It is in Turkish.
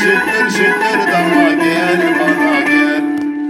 şeker şeker damla gel bana gel.